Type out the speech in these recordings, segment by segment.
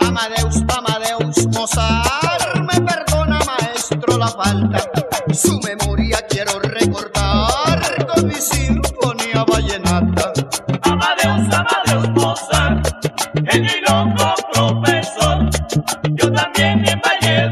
Amadeus, Amadeus, Mozart, me perdona maestro la falta, su memoria quiero recordar con mi sinfonía vallenata. Yo también en Valle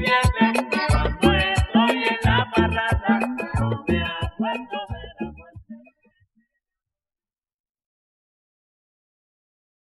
bien.